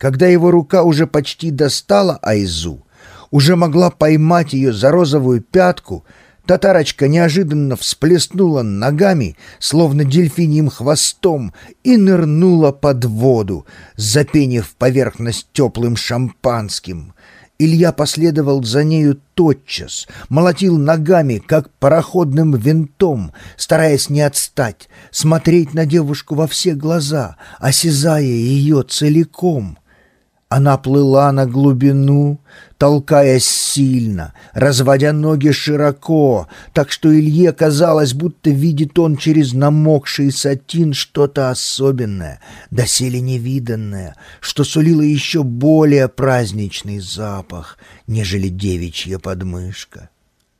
Когда его рука уже почти достала Айзу, уже могла поймать ее за розовую пятку, татарочка неожиданно всплеснула ногами, словно дельфиньим хвостом, и нырнула под воду, запенив поверхность теплым шампанским. Илья последовал за нею тотчас, молотил ногами, как пароходным винтом, стараясь не отстать, смотреть на девушку во все глаза, осязая ее целиком. Она плыла на глубину, толкаясь сильно, разводя ноги широко, так что Илье казалось, будто видит он через намокший сатин что-то особенное, доселе невиданное, что сулило еще более праздничный запах, нежели девичья подмышка.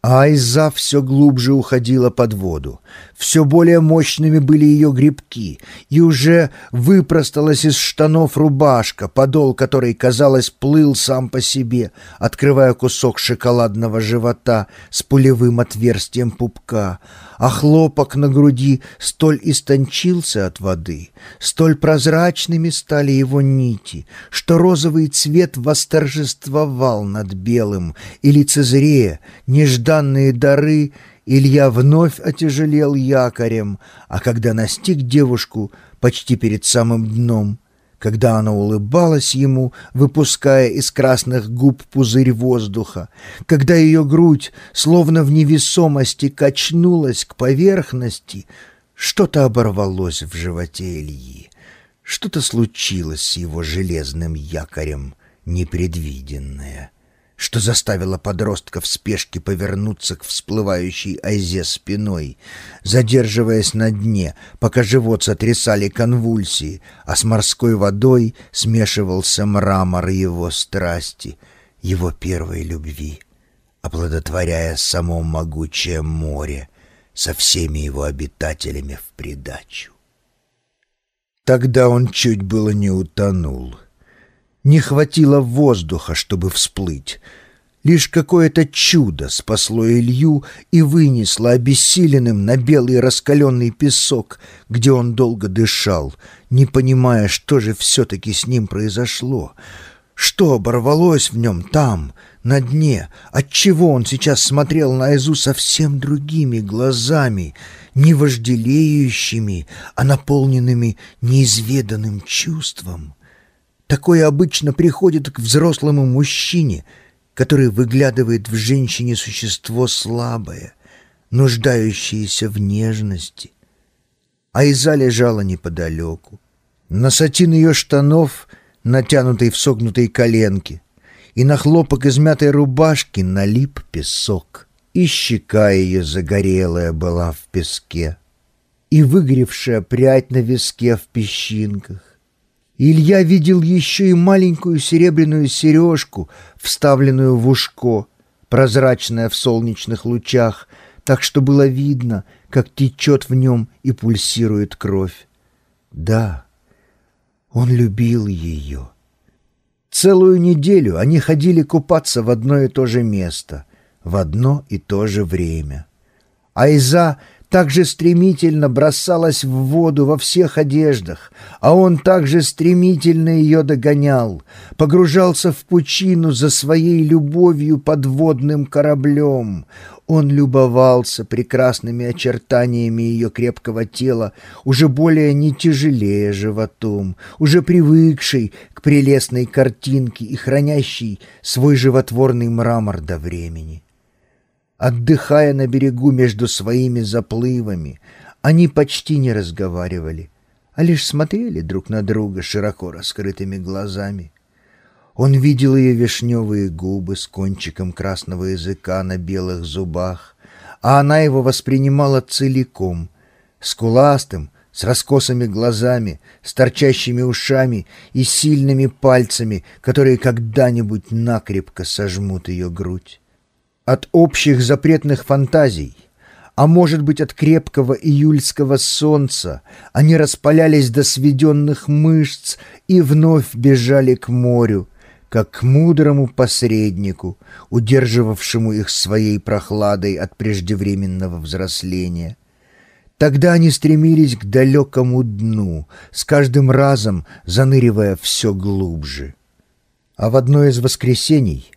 Айза все глубже уходила под воду. Все более мощными были ее грибки, и уже выпросталась из штанов рубашка, подол которой, казалось, плыл сам по себе, открывая кусок шоколадного живота с пулевым отверстием пупка, а хлопок на груди столь истончился от воды, столь прозрачными стали его нити, что розовый цвет восторжествовал над белым, и лицезрея нежданные дары Илья вновь отяжелел якорем, а когда настиг девушку почти перед самым дном — когда она улыбалась ему, выпуская из красных губ пузырь воздуха, когда ее грудь, словно в невесомости, качнулась к поверхности, что-то оборвалось в животе Ильи, что-то случилось с его железным якорем, непредвиденное что заставило подростка в спешке повернуться к всплывающей Айзе спиной, задерживаясь на дне, пока живот сотрясали конвульсии, а с морской водой смешивался мрамор его страсти, его первой любви, оплодотворяя само могучее море со всеми его обитателями в придачу. Тогда он чуть было не утонул — не хватило воздуха, чтобы всплыть. Лишь какое-то чудо спасло Илью и вынесло обессиленным на белый раскаленный песок, где он долго дышал, не понимая, что же все-таки с ним произошло. Что оборвалось в нем там, на дне? Отчего он сейчас смотрел на Изу совсем другими глазами, не вожделеющими, а наполненными неизведанным чувством? Такое обычно приходит к взрослому мужчине, который выглядывает в женщине существо слабое, нуждающееся в нежности. Айза лежала неподалеку. На сатин ее штанов, натянутой в согнутой коленке, и на хлопок измятой рубашки налип песок. И щека ее загорелая была в песке, и выгоревшая прядь на виске в песчинках. Илья видел еще и маленькую серебряную сережку, вставленную в ушко, прозрачная в солнечных лучах, так что было видно, как течет в нем и пульсирует кровь. Да, он любил ее. Целую неделю они ходили купаться в одно и то же место, в одно и то же время. Айза так же стремительно бросалась в воду во всех одеждах, а он также стремительно ее догонял, погружался в пучину за своей любовью подводным кораблем. Он любовался прекрасными очертаниями ее крепкого тела, уже более не тяжелее животом, уже привыкший к прелестной картинке и хранящий свой животворный мрамор до времени. Отдыхая на берегу между своими заплывами, они почти не разговаривали, а лишь смотрели друг на друга широко раскрытыми глазами. Он видел ее вишневые губы с кончиком красного языка на белых зубах, а она его воспринимала целиком, скуластым, с раскосыми глазами, с торчащими ушами и сильными пальцами, которые когда-нибудь накрепко сожмут ее грудь от общих запретных фантазий, а может быть от крепкого июльского солнца, они распалялись до сведенных мышц и вновь бежали к морю, как к мудрому посреднику, удерживавшему их своей прохладой от преждевременного взросления. Тогда они стремились к далекому дну, с каждым разом заныривая все глубже. А в одно из воскресений,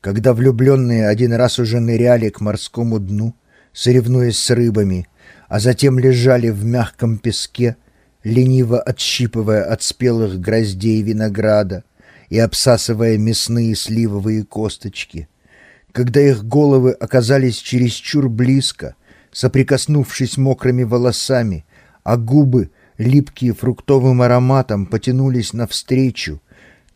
когда влюбленные один раз уже ныряли к морскому дну, соревнуясь с рыбами, а затем лежали в мягком песке, лениво отщипывая от спелых гроздей винограда и обсасывая мясные сливовые косточки, когда их головы оказались чересчур близко, соприкоснувшись мокрыми волосами, а губы, липкие фруктовым ароматом, потянулись навстречу,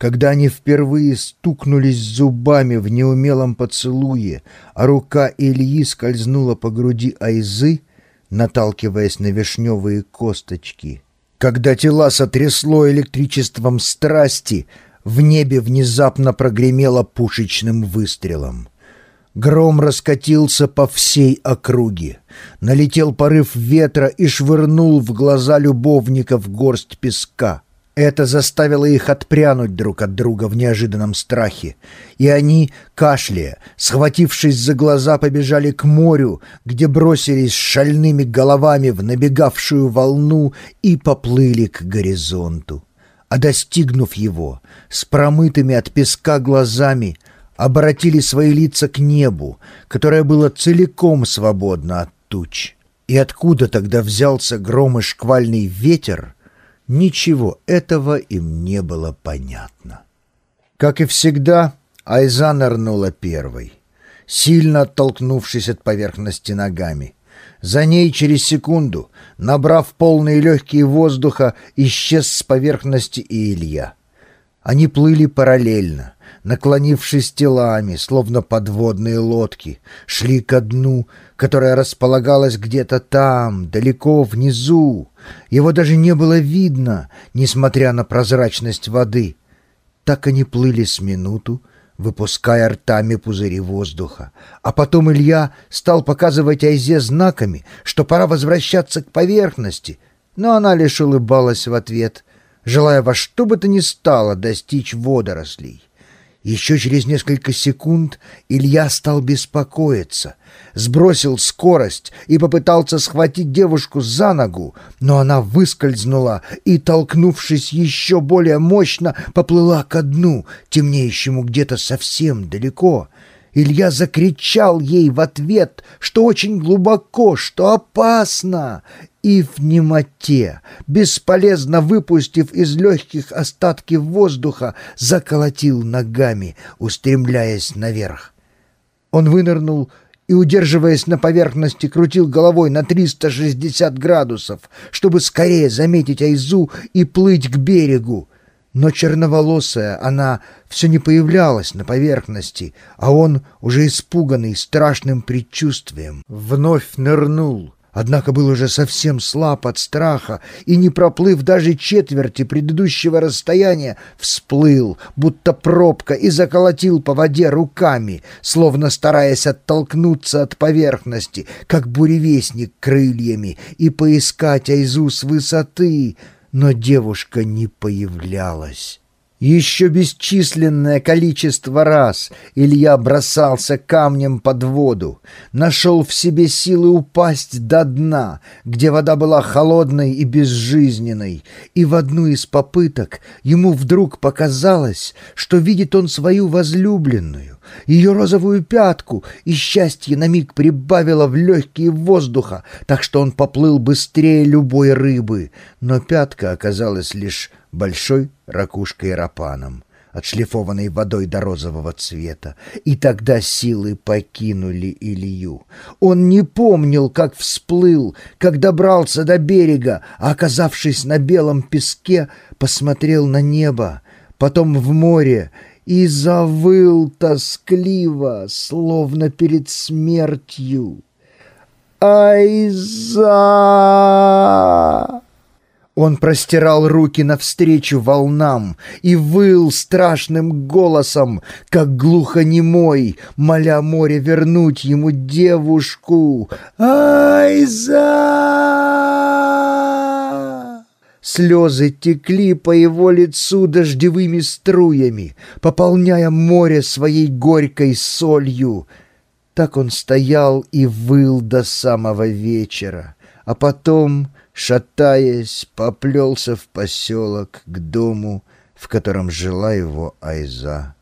когда они впервые стукнулись зубами в неумелом поцелуе, а рука Ильи скользнула по груди Айзы, наталкиваясь на вишневые косточки. Когда тела сотрясло электричеством страсти, в небе внезапно прогремело пушечным выстрелом. Гром раскатился по всей округе. Налетел порыв ветра и швырнул в глаза любовников горсть песка. Это заставило их отпрянуть друг от друга в неожиданном страхе. И они, кашляя, схватившись за глаза, побежали к морю, где бросились шальными головами в набегавшую волну и поплыли к горизонту. А достигнув его, с промытыми от песка глазами — обратили свои лица к небу, которое было целиком свободно от туч. И откуда тогда взялся гром и шквальный ветер, ничего этого им не было понятно. Как и всегда, Айза нырнула первой, сильно оттолкнувшись от поверхности ногами. За ней через секунду, набрав полные легкие воздуха, исчез с поверхности и Илья. Они плыли параллельно, наклонившись телами, словно подводные лодки, шли ко дну, которое располагалось где-то там, далеко внизу. Его даже не было видно, несмотря на прозрачность воды. Так они плыли с минуту, выпуская ртами пузыри воздуха. А потом Илья стал показывать Айзе знаками, что пора возвращаться к поверхности, но она лишь улыбалась в ответ, желая во что бы то ни стало достичь водорослей. Еще через несколько секунд Илья стал беспокоиться, сбросил скорость и попытался схватить девушку за ногу, но она выскользнула и, толкнувшись еще более мощно, поплыла ко дну, темнеющему где-то совсем далеко. Илья закричал ей в ответ, что очень глубоко, что опасно, и в немоте, бесполезно выпустив из легких остатки воздуха, заколотил ногами, устремляясь наверх. Он вынырнул и, удерживаясь на поверхности, крутил головой на 360 градусов, чтобы скорее заметить Айзу и плыть к берегу. Но черноволосая она все не появлялась на поверхности, а он, уже испуганный страшным предчувствием, вновь нырнул — Однако был уже совсем слаб от страха и, не проплыв даже четверти предыдущего расстояния, всплыл, будто пробка, и заколотил по воде руками, словно стараясь оттолкнуться от поверхности, как буревестник крыльями, и поискать Айзу с высоты, но девушка не появлялась. Еще бесчисленное количество раз Илья бросался камнем под воду, нашел в себе силы упасть до дна, где вода была холодной и безжизненной, и в одну из попыток ему вдруг показалось, что видит он свою возлюбленную, ее розовую пятку, и счастье на миг прибавило в легкие воздуха, так что он поплыл быстрее любой рыбы, но пятка оказалась лишь большой ракушкой-рапаном, отшлифованной водой до розового цвета, и тогда силы покинули Илью. Он не помнил, как всплыл, как добрался до берега, а, оказавшись на белом песке, посмотрел на небо, потом в море и завыл тоскливо, словно перед смертью. «Айза!» Он простирал руки навстречу волнам и выл страшным голосом, как глухонемой, моля море вернуть ему девушку. «Айза!» Слезы текли по его лицу дождевыми струями, пополняя море своей горькой солью. Так он стоял и выл до самого вечера а потом, шатаясь, поплелся в поселок к дому, в котором жила его Айза.